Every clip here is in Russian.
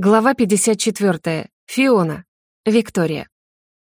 Глава 54. Фиона. Виктория.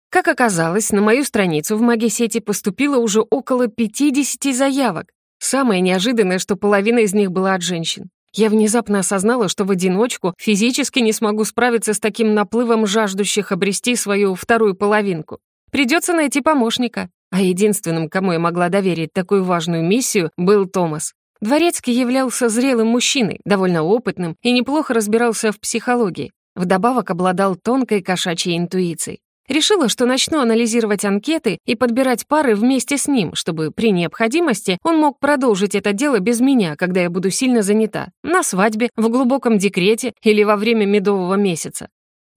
Как оказалось, на мою страницу в Магисете поступило уже около 50 заявок. Самое неожиданное, что половина из них была от женщин. Я внезапно осознала, что в одиночку физически не смогу справиться с таким наплывом жаждущих обрести свою вторую половинку. Придется найти помощника. А единственным, кому я могла доверить такую важную миссию, был Томас. Дворецкий являлся зрелым мужчиной, довольно опытным и неплохо разбирался в психологии. Вдобавок обладал тонкой кошачьей интуицией. Решила, что начну анализировать анкеты и подбирать пары вместе с ним, чтобы при необходимости он мог продолжить это дело без меня, когда я буду сильно занята, на свадьбе, в глубоком декрете или во время медового месяца.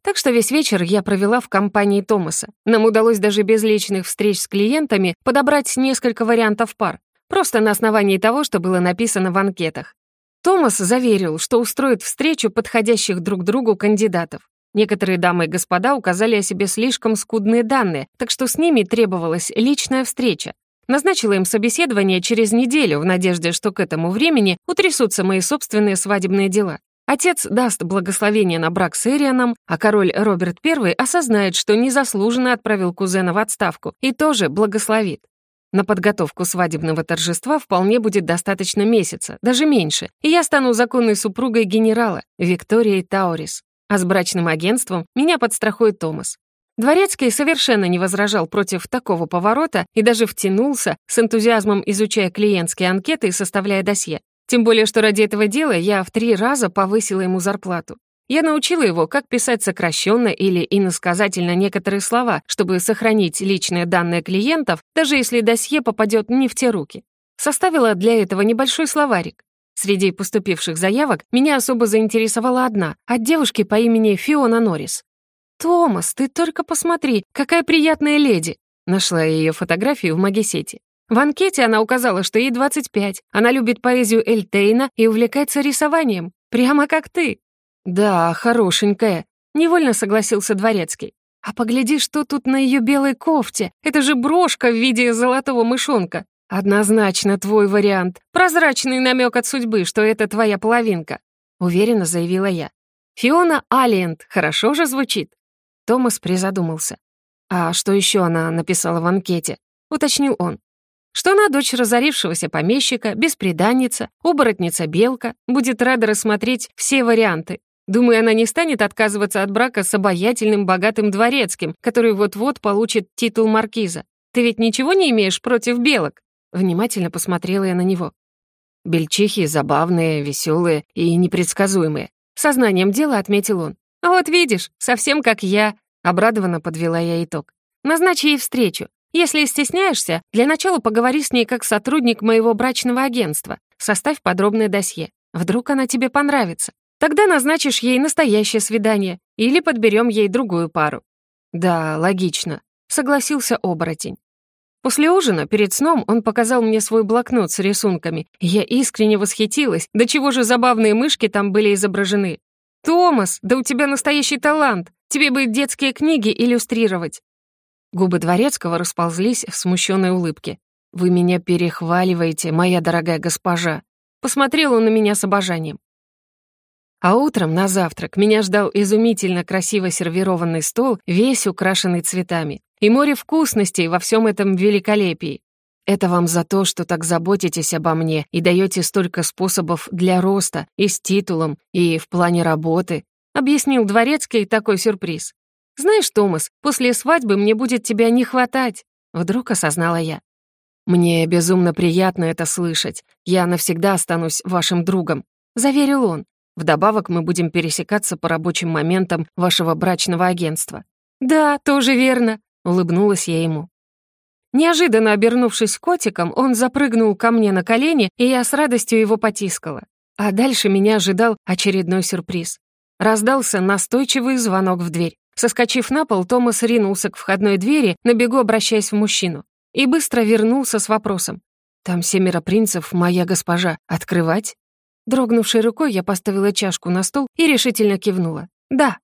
Так что весь вечер я провела в компании Томаса. Нам удалось даже без личных встреч с клиентами подобрать несколько вариантов пар, Просто на основании того, что было написано в анкетах. Томас заверил, что устроит встречу подходящих друг другу кандидатов. Некоторые дамы и господа указали о себе слишком скудные данные, так что с ними требовалась личная встреча. Назначила им собеседование через неделю в надежде, что к этому времени утрясутся мои собственные свадебные дела. Отец даст благословение на брак с Эрианом, а король Роберт I осознает, что незаслуженно отправил кузена в отставку и тоже благословит. На подготовку свадебного торжества вполне будет достаточно месяца, даже меньше, и я стану законной супругой генерала, Викторией Таурис. А с брачным агентством меня подстрахует Томас. Дворецкий совершенно не возражал против такого поворота и даже втянулся, с энтузиазмом изучая клиентские анкеты и составляя досье. Тем более, что ради этого дела я в три раза повысила ему зарплату. Я научила его, как писать сокращенно или иносказательно некоторые слова, чтобы сохранить личные данные клиентов, даже если досье попадет не в те руки. Составила для этого небольшой словарик. Среди поступивших заявок меня особо заинтересовала одна, от девушки по имени Фиона Норрис. «Томас, ты только посмотри, какая приятная леди!» Нашла я ее фотографию в магисете. В анкете она указала, что ей 25, она любит поэзию Эльтейна и увлекается рисованием, прямо как ты. «Да, хорошенькая», — невольно согласился Дворецкий. «А погляди, что тут на ее белой кофте. Это же брошка в виде золотого мышонка. Однозначно твой вариант. Прозрачный намек от судьбы, что это твоя половинка», — уверенно заявила я. «Фиона Алиент, хорошо же звучит?» Томас призадумался. «А что еще она написала в анкете?» — уточнил он. Что она дочь разорившегося помещика, бесприданница, оборотница-белка, будет рада рассмотреть все варианты, Думаю, она не станет отказываться от брака с обаятельным богатым дворецким, который вот-вот получит титул маркиза. Ты ведь ничего не имеешь против белок?» Внимательно посмотрела я на него. Бельчихи забавные, веселые и непредсказуемые. Сознанием дела отметил он. «Вот видишь, совсем как я», — обрадованно подвела я итог. «Назначь ей встречу. Если стесняешься, для начала поговори с ней как сотрудник моего брачного агентства. Составь подробное досье. Вдруг она тебе понравится. Тогда назначишь ей настоящее свидание или подберем ей другую пару». «Да, логично», — согласился оборотень. После ужина, перед сном, он показал мне свой блокнот с рисунками, я искренне восхитилась, до чего же забавные мышки там были изображены. «Томас, да у тебя настоящий талант! Тебе бы детские книги иллюстрировать!» Губы Дворецкого расползлись в смущенной улыбке. «Вы меня перехваливаете, моя дорогая госпожа!» Посмотрел он на меня с обожанием. А утром на завтрак меня ждал изумительно красиво сервированный стол, весь украшенный цветами, и море вкусностей во всем этом великолепии. Это вам за то, что так заботитесь обо мне и даете столько способов для роста и с титулом, и в плане работы», — объяснил Дворецкий такой сюрприз. «Знаешь, Томас, после свадьбы мне будет тебя не хватать», — вдруг осознала я. «Мне безумно приятно это слышать. Я навсегда останусь вашим другом», — заверил он. Вдобавок мы будем пересекаться по рабочим моментам вашего брачного агентства». «Да, тоже верно», — улыбнулась я ему. Неожиданно обернувшись котиком, он запрыгнул ко мне на колени, и я с радостью его потискала. А дальше меня ожидал очередной сюрприз. Раздался настойчивый звонок в дверь. Соскочив на пол, Томас ринулся к входной двери, на бегу обращаясь в мужчину, и быстро вернулся с вопросом. «Там семеро принцев, моя госпожа. Открывать?» Дрогнувшей рукой я поставила чашку на стол и решительно кивнула. «Да».